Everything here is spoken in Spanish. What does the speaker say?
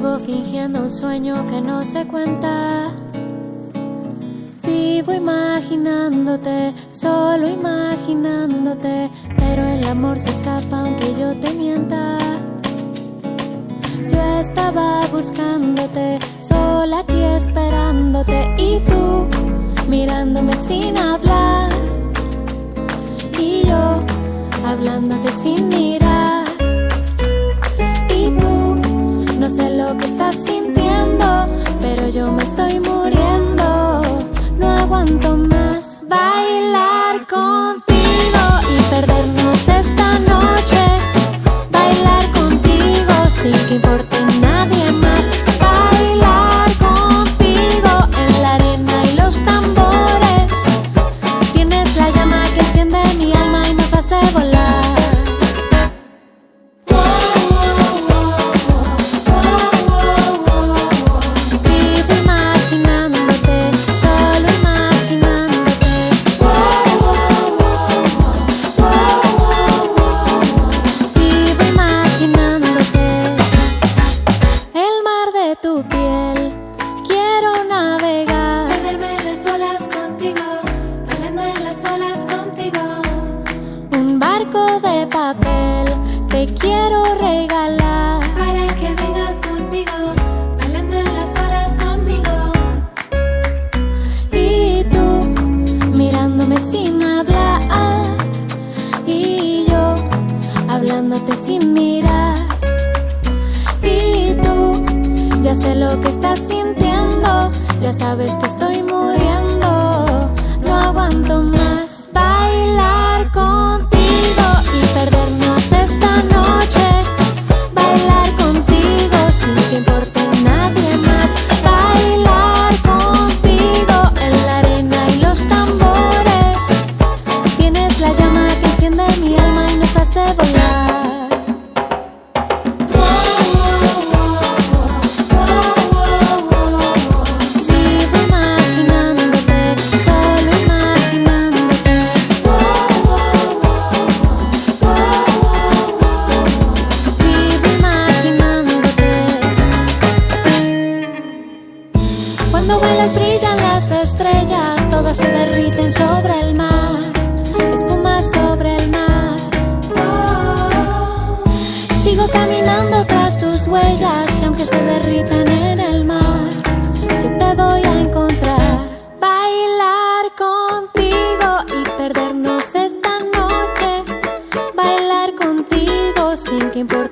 Vivo fingiendo un sueño que no se cuenta. Vivo imaginándote, solo imaginándote, pero el amor se escapa aunque yo te mienta. Yo estaba buscándote, sola aquí esperándote y tú mirándome sin hablar y yo hablándote sin mirar estás sintiendo, pero yo me estoy muriendo, no aguanto más bailar contigo y perdernos esta noche, bailar contigo sin que importe te quiero regalar. Para que vengas conmigo, bailando en las olas conmigo. Y tú mirándome sin hablar. Y yo hablándote sin mirar. Y tú ya sé lo que estás sintiendo. Ya sabes que estoy Cuando bailas brillan las estrellas, todas se derriten sobre el mar, espuma sobre el mar. Sigo caminando tras tus huellas y aunque se derritan en el mar, yo te voy a encontrar. Bailar contigo y perdernos esta noche. Bailar contigo sin que importe.